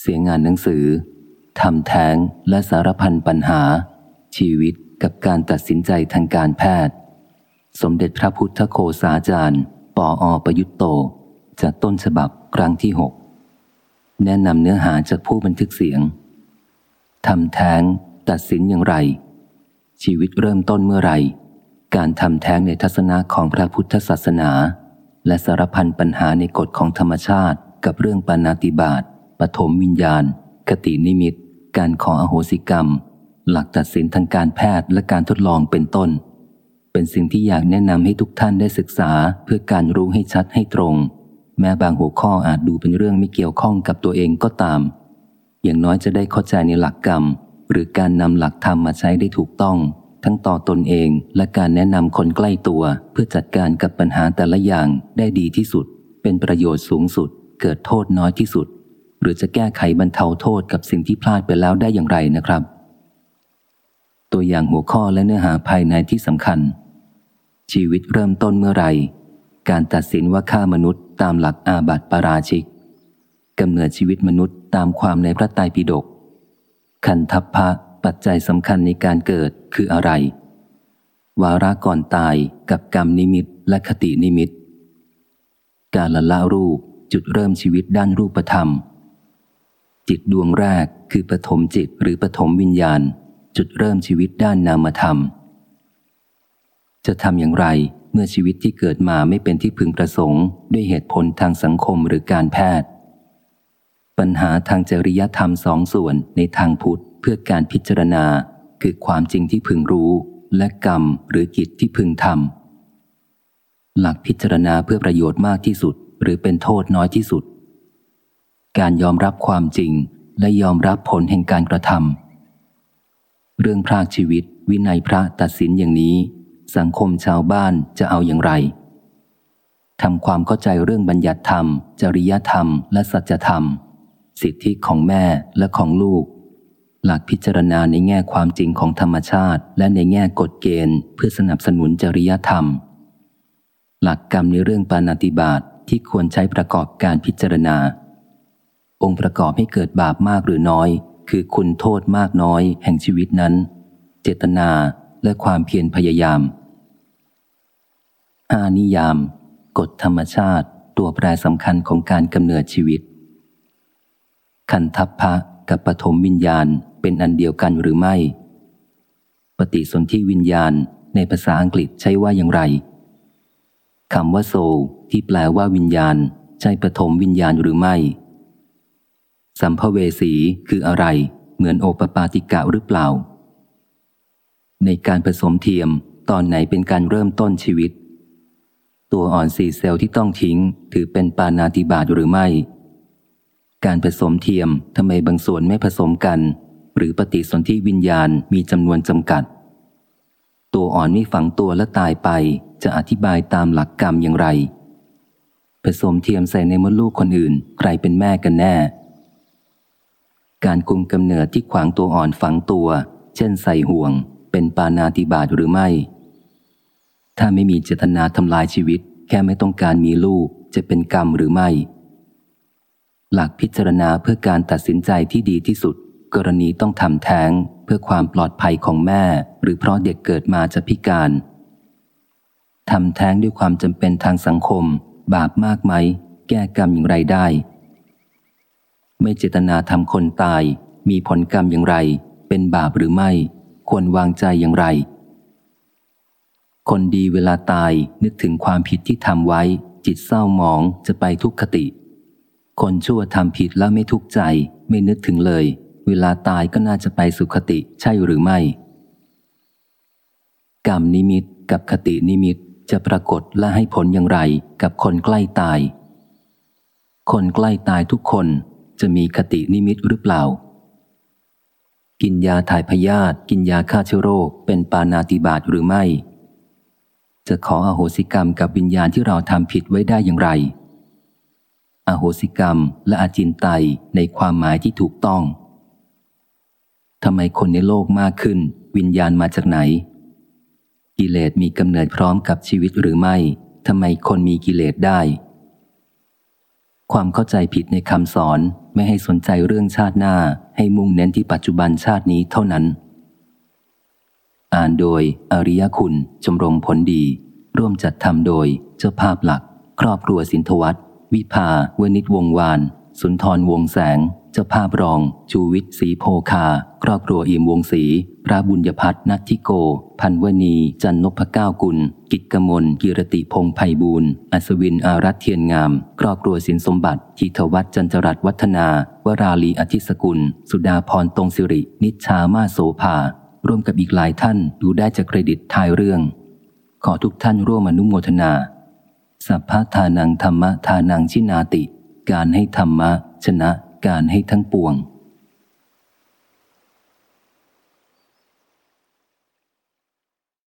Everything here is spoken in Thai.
เสียงานหนังสือทำแท้งและสารพันปัญหา ชีวิตกับการตัดสินใจทางการแพทย์ สมเด็จพระพุทธโคสาจารย์ ปออประยุตโต จากต้นฉบับครั้งที่หกแนะนำเนื้อหาจากผู้บันทึกเสียงทำแท้งตัดสินอย่างไร ชีวิตเริ่มต้นเมื่อไรการทำแท้งในทัศนะของพระพุทธศาสนา และสารพันปัญหาในกฎของธรรมชาติกับเรื่องปานาติบาต ปฐมวิญญาณกตินิมิต การขออโหสิกรรม หลักตัดสินทางการแพทย์และการทดลองเป็นต้น เป็นสิ่งที่อยากแนะนำให้ทุกท่านได้ศึกษาเพื่อการรู้ให้ชัดให้ตรง แม้บางหัวข้ออาจดูเป็นเรื่องไม่เกี่ยวข้องกับตัวเองก็ตาม อย่างน้อยจะได้เข้าใจในหลักกรรม หรือการนำหลักธรรมมาใช้ได้ถูกต้อง ทั้งต่อตนเองและการแนะนำคนใกล้ตัว เพื่อจัดการกับปัญหาแต่ละอย่างได้ดีที่สุด เป็นประโยชน์สูงสุด เกิดโทษน้อยที่สุด หรือจะแก้ไขบรรเทาโทษกับสิ่งที่พลาดไปแล้วได้อย่างไรนะครับ ตัวอย่างหัวข้อและเนื้อหาภายในที่สำคัญ ชีวิตเริ่มต้นเมื่อไรการตัดสินว่าฆ่ามนุษย์ตามหลักอาบัติปาราชิกกำเนิดชีวิตมนุษย์ตามความในพระไตรปิฎกขันทัพพะปัจจัยสำคัญในการเกิดคืออะไร วาระก่อนตายกับกรรมนิมิตและคตินิมิต การละละรูปจุดเริ่มชีวิตด้านรูปธรรม จิตดวงแรกคือปฐมจิตหรือปฐมวิญญาณ จุดเริ่มชีวิตด้านนามธรรม จะทำอย่างไรเมื่อชีวิตที่เกิดมาไม่เป็นที่พึงประสงค์ด้วยเหตุผลทางสังคมหรือการแพทย์ ปัญหาทางจริยธรรมสองส่วนในทางพุทธเพื่อการพิจารณาคือความจริงที่พึงรู้ และกรรมหรือกิจที่พึงทำหลักพิจารณาเพื่อประโยชน์มากที่สุด หรือเป็นโทษน้อยที่สุด การยอมรับความจริงและยอมรับผลแห่งการกระทำเรื่องพรากชีวิตวินัยพระตัดสินอย่างนี้ สังคมชาวบ้านจะเอาอย่างไรทำความเข้าใจเรื่องบัญญัติธรรม จริยธรรม และสัจธรรม สิทธิของแม่และของลูก หลักพิจารณาในแง่ความจริงของธรรมชาติ และในแง่กฎเกณฑ์ เพื่อสนับสนุนจริยธรรม หลักกรรมในเรื่องปานาติบาตทที่ควรใช้ประกอบการพิจารณา องค์ประกอบให้เกิดบาปมากหรือน้อย คือคุณโทษมากน้อยแห่งชีวิตนั้น เจตนาและความเพียรพยายามอานิยาม กฎธรรมชาติ ตัวแปรสำคัญของการกำเนิดชีวิตขันทัพพะกับปฐมวิญญาณเป็นอันเดียวกันหรือไม่ ปฏิสนธิวิญญาณในภาษาอังกฤษใช้ว่าอย่างไรคำว่าโซที่แปลว่าวิญญาณ ใช่ปฐมวิญญาณหรือไม่ สัมภเวสีคืออะไร เหมือนโอปปาติกะหรือเปล่า ในการผสมเทียมตอนไหนเป็นการเริ่มต้นชีวิต ตัวอ่อนสี่เซลล์ที่ต้องทิ้ง ถือเป็นปานาติบาตหรือไม่ การผสมเทียมทำไมบางส่วนไม่ผสมกัน หรือปฏิสนธิวิญญาณมีจำนวนจำกัด ตัวอ่อนไม่ฝังตัวและตายไป จะอธิบายตามหลักกรรมอย่างไร ผสมเทียมใส่ในมดลูกคนอื่น ใครเป็นแม่กันแน่ การคุมกำเนิดที่ขวางตัวอ่อนฝังตัว เช่นใส่ห่วง เป็นปานาติบาตหรือไม่ ถ้าไม่มีเจตนาทำลายชีวิต แค่ไม่ต้องการมีลูกจะเป็นกรรมหรือไม่ หลักพิจารณาเพื่อการตัดสินใจที่ดีที่สุด กรณีต้องทำแท้งเพื่อความปลอดภัยของแม่ หรือเพราะเด็กเกิดมาจะพิการทำแท้งด้วยความจำเป็นทางสังคม บาปมากไหม แก้กรรมอย่างไรได้ ไม่เจตนาทำคนตาย มีผลกรรมอย่างไร เป็นบาปหรือไม่ ควรวางใจอย่างไร คนดีเวลาตายนึกถึงความผิดที่ทำไว้ จิตเศร้าหมองจะไปทุกขติ คนชั่วทำผิดแล้วไม่ทุกข์ใจ ไม่นึกถึงเลย เวลาตายก็น่าจะไปสุขติใช่หรือไม่ กรรมนิมิตกับคตินิมิตจะปรากฏและให้ผลอย่างไรกับคนใกล้ตาย คนใกล้ตายทุกคน จะมีคตินิมิตหรือเปล่า กินยาถ่ายพยาธิกินยาฆ่าเชื้อโรค เป็นปานาติบาตหรือไม่ จะขออโหสิกรรมกับวิญญาณที่เราทำผิดไว้ได้อย่างไร อโหสิกรรมและอาจินไตในความหมายที่ถูกต้องทำไมคนในโลกมากขึ้น วิญญาณมาจากไหน กิเลสมีกำเนิดพร้อมกับชีวิตหรือไม่ทำไมคนมีกิเลสได้ ความเข้าใจผิดในคำสอนไม่ให้สนใจเรื่องชาติหน้าให้มุ่งเน้นที่ปัจจุบันชาตินี้เท่านั้น อ่านโดย อริยคุณ ชมรมผลดี ร่วมจัดทำโดย เจ้าภาพหลัก ครอบครัวสินทวัตวิภา เวนิตวงวาน สุนทรวงแสง เจ้าภาพรอง ชูวิทย์ศรีโพคา ครอบครัวอิมวงศรีพระบุญยพัฒนัทิโก พันวณี จันนพก้ากุล กิจกมลกิรติพงไพบูลย์อัศวินอารัตเทียนงาม ครอบครัวสินสมบัติทิทวัฒน์จันจรัตวัฒนา วราลีอธิสกุล สุดาพรตรงสิริ นิชามาโสภา ร่วมกับอีกหลายท่านดูได้จากเครดิตท้ายเรื่อง ขอทุกท่านร่วมอนุโมทนา สัพพทานังธรรมะทานังชินาติ การให้ธรรมะชนะ การให้ทั้งปวง